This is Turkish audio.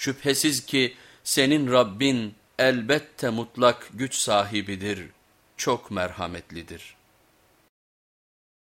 Şüphesiz ki senin Rabbin elbette mutlak güç sahibidir, çok merhametlidir.''